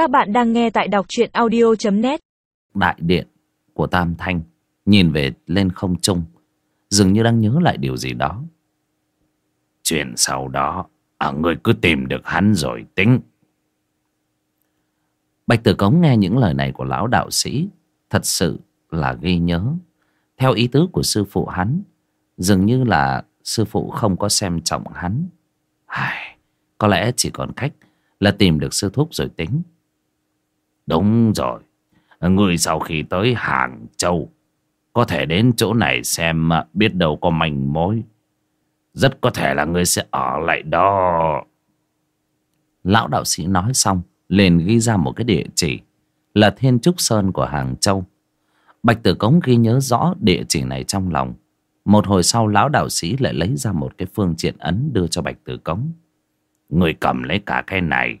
Các bạn đang nghe tại đọc truyện audio.net Đại điện của Tam Thanh nhìn về lên không trung dường như đang nhớ lại điều gì đó. Chuyện sau đó, à, người cứ tìm được hắn rồi tính. Bạch Tử Cống nghe những lời này của lão đạo sĩ thật sự là ghi nhớ. Theo ý tứ của sư phụ hắn, dường như là sư phụ không có xem trọng hắn. Ai, có lẽ chỉ còn cách là tìm được sư thúc rồi tính. Đúng rồi, người sau khi tới Hàng Châu, có thể đến chỗ này xem à, biết đâu có manh mối. Rất có thể là người sẽ ở lại đó. Lão đạo sĩ nói xong, liền ghi ra một cái địa chỉ là Thiên Trúc Sơn của Hàng Châu. Bạch Tử Cống ghi nhớ rõ địa chỉ này trong lòng. Một hồi sau lão đạo sĩ lại lấy ra một cái phương triện ấn đưa cho Bạch Tử Cống. Người cầm lấy cả cái này.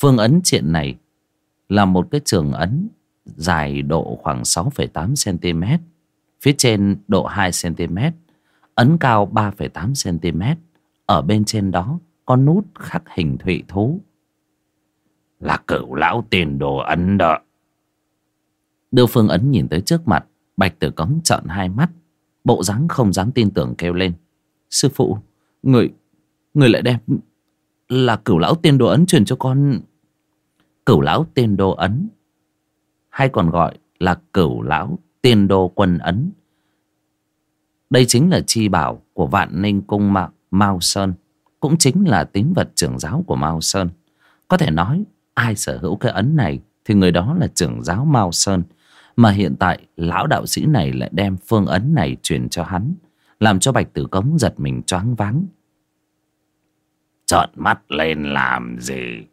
Phương ấn triện này là một cái trường ấn dài độ khoảng 6,8cm. Phía trên độ 2cm. Ấn cao 3,8cm. Ở bên trên đó có nút khắc hình thụy thú. Là cửu lão tiền đồ ấn đó. Đưa phương ấn nhìn tới trước mặt. Bạch tử cống trợn hai mắt. Bộ dáng không dám tin tưởng kêu lên. Sư phụ, người, người lại đem là cửu lão tiên đồ ấn truyền cho con. Cửu lão tiên đồ ấn hay còn gọi là cửu lão tiên đô quân ấn. Đây chính là chi bảo của vạn ninh cung Mao, Mao Sơn, cũng chính là tín vật trưởng giáo của Mao Sơn. Có thể nói ai sở hữu cái ấn này thì người đó là trưởng giáo Mao Sơn. Mà hiện tại lão đạo sĩ này lại đem phương ấn này truyền cho hắn, làm cho Bạch Tử Cống giật mình choáng váng. Trợn mắt lên làm gì?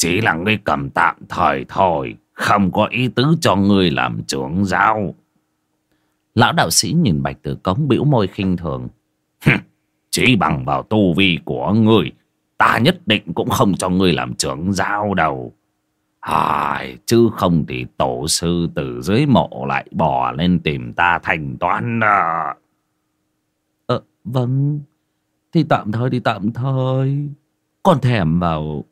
Chỉ là ngươi cầm tạm thời thôi. Không có ý tứ cho ngươi làm trưởng giáo. Lão đạo sĩ nhìn Bạch Tử Cống bĩu môi khinh thường. Chỉ bằng vào tu vi của ngươi, ta nhất định cũng không cho ngươi làm trưởng giáo đâu. Ai, chứ không thì tổ sư từ dưới mộ lại bò lên tìm ta thành toán à. Ờ, vâng. Thì tạm thời thì tạm thời. Còn thèm vào...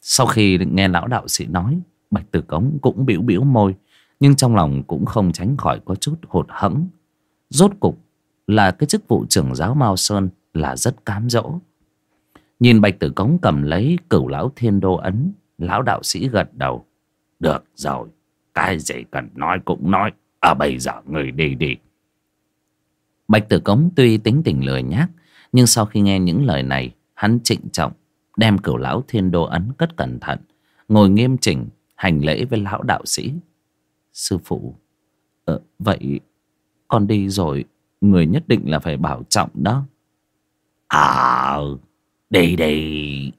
Sau khi nghe lão đạo sĩ nói, Bạch Tử Cống cũng biểu biểu môi Nhưng trong lòng cũng không tránh khỏi có chút hụt hẫng. Rốt cục là cái chức vụ trưởng giáo Mao Sơn là rất cám dỗ. Nhìn Bạch Tử Cống cầm lấy cửu lão thiên đô ấn Lão đạo sĩ gật đầu. Được rồi Cái gì cần nói cũng nói À bây giờ người đi đi. Bạch Tử Cống tuy tính tình lười nhác Nhưng sau khi nghe những lời này Hắn trịnh trọng Đem cửu lão thiên đô ấn cất cẩn thận Ngồi nghiêm chỉnh hành lễ với lão đạo sĩ. Sư phụ ờ, vậy con đi rồi người nhất định là phải bảo trọng đó. À đi đi.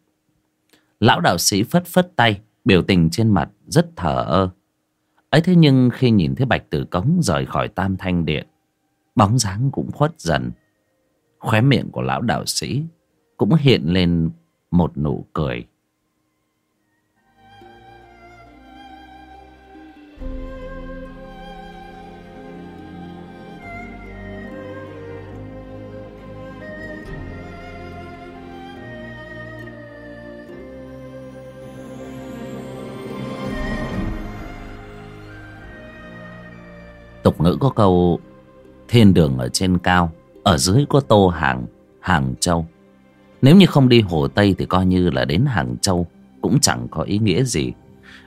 Lão đạo sĩ phất phất tay biểu tình trên mặt rất thờ ơ. Ấy thế nhưng khi nhìn thấy bạch tử cống rời khỏi tam thanh điện bóng dáng cũng khuất dần. Khóe miệng của lão đạo sĩ cũng hiện lên một nụ cười. Tục ngữ có câu, Thiên đường ở trên cao, Ở dưới có tô hàng Hàng Châu. Nếu như không đi Hồ Tây thì coi như là đến Hàng Châu Cũng chẳng có ý nghĩa gì.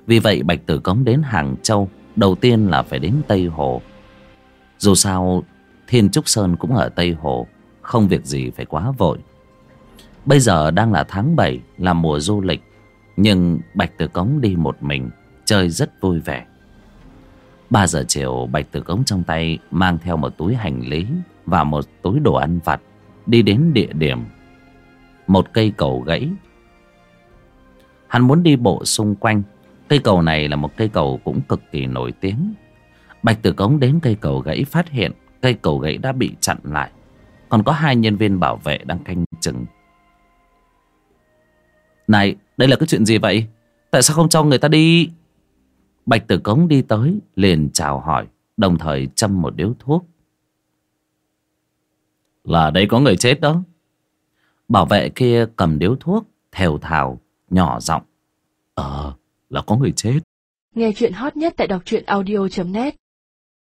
Vì vậy Bạch Tử Cống đến Hàng Châu, Đầu tiên là phải đến Tây Hồ. Dù sao, Thiên Trúc Sơn cũng ở Tây Hồ, Không việc gì phải quá vội. Bây giờ đang là tháng 7 Là mùa du lịch, Nhưng Bạch Tử Cống đi một mình, Chơi rất vui vẻ. 3 giờ chiều, Bạch Tử Cống trong tay mang theo một túi hành lý và một túi đồ ăn vặt, đi đến địa điểm một cây cầu gãy. Hắn muốn đi bộ xung quanh. Cây cầu này là một cây cầu cũng cực kỳ nổi tiếng. Bạch Tử Cống đến cây cầu gãy phát hiện cây cầu gãy đã bị chặn lại. Còn có hai nhân viên bảo vệ đang canh chừng. Này, đây là cái chuyện gì vậy? Tại sao không cho người ta đi? Bạch Tử Cống đi tới liền chào hỏi Đồng thời châm một điếu thuốc Là đây có người chết đó Bảo vệ kia cầm điếu thuốc, Thều thào, Nhỏ giọng. Ờ là có người chết. Nghe chuyện hot nhất tại đọc truyện audio.net